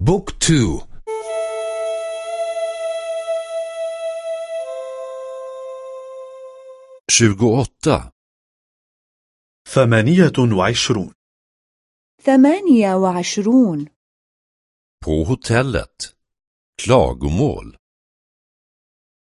بوك تو. tjugoåtta ثمانية وعشرون. ثمانية وعشرون. På hotellet. Klagomål.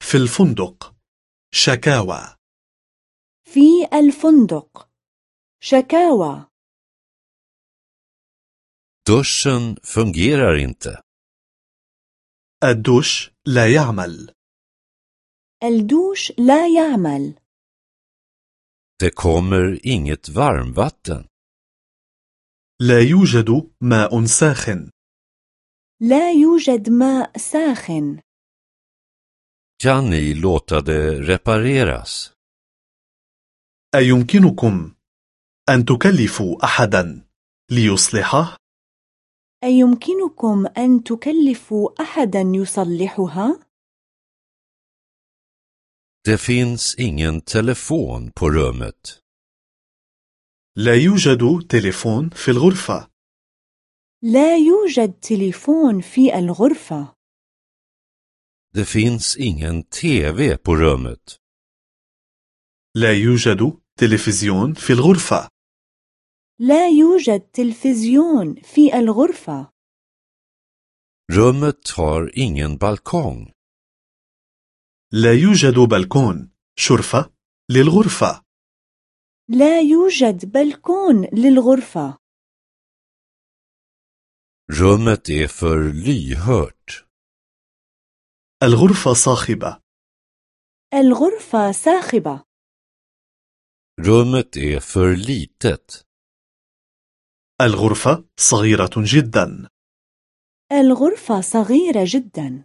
في الفندق. شكاوى. في الفندق. شكاوى. Duschen fungerar inte. الدوش لا يعمل الدوش لا يعمل det kommer inget varmvatten. لا يوجد ماء ساخن. لا يوجد ماء ساخن. Kan ni låta det repareras? أيمكنكم أن تكلفوا أحدا ليصلحه؟ أيمكنكم أن تكلفوا أحدا يصلحها؟ det finns ingen telefon på rummet. لا يوجد تليفون في الغرفة. لا يوجد تليفون في الغرفة. Det finns ingen tv på rummet. لا يوجد تلفزيون في الغرفة. لا يوجد تلفزيون في الغرفة. Rummet har ingen balkong. لا يوجد بلكون شرفة للغرفة. لا يوجد بلكون للغرفة. Rummet är för lyhört. الغرفة صاخبة. الغرفة ساخبة rummet är för litet. الغرفة صغيرة جدا. الغرفة صغيرة جدا.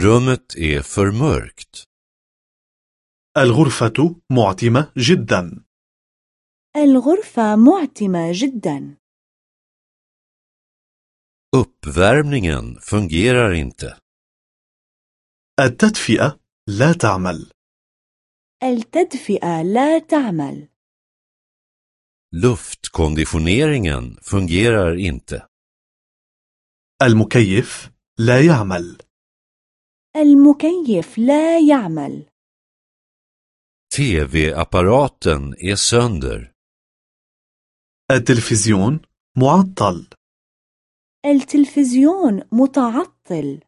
Rummet är för mörkt الغرفة معتمة جدا. الغرفة معتمة جدا. Uppvärmningen fungerar inte. التدفئة لا تعمل. التدفئة لا تعمل. luftkonditioneringen fungerar inte المكيف لا يعمل المكيف لا يعمل tv-apparaten är sönder التلفزيون معطل التلفزيون متعطل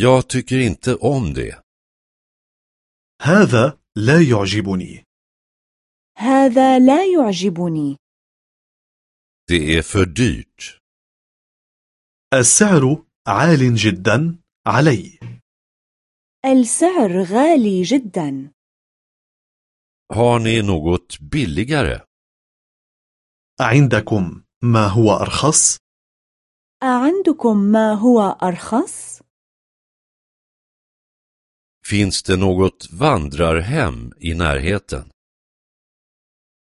jag tycker inte om det هذا لا يعجبني هذا لا يعجبني. Det är för dyrt. السعر عال جدا علي. السعر غالي جدا. Har ni något billigare? عندكم ما هو أرخص؟ أعندكم ما هو أرخص؟ finns det något vandrarhem i närheten?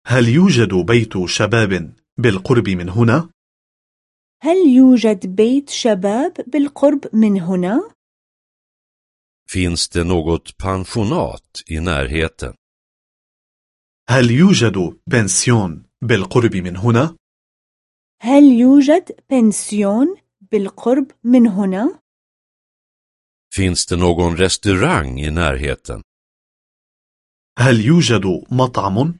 هل يوجد بيت شباب بالقرب من هنا؟ هل يوجد بيت شباب بالقرب من هنا؟ finns det något pensionat i närheten هل يوجد بنسيون بالقرب من هنا؟ هل يوجد بنسيون بالقرب من هنا؟ finns det någon restaurang i närheten هل يوجد مطعم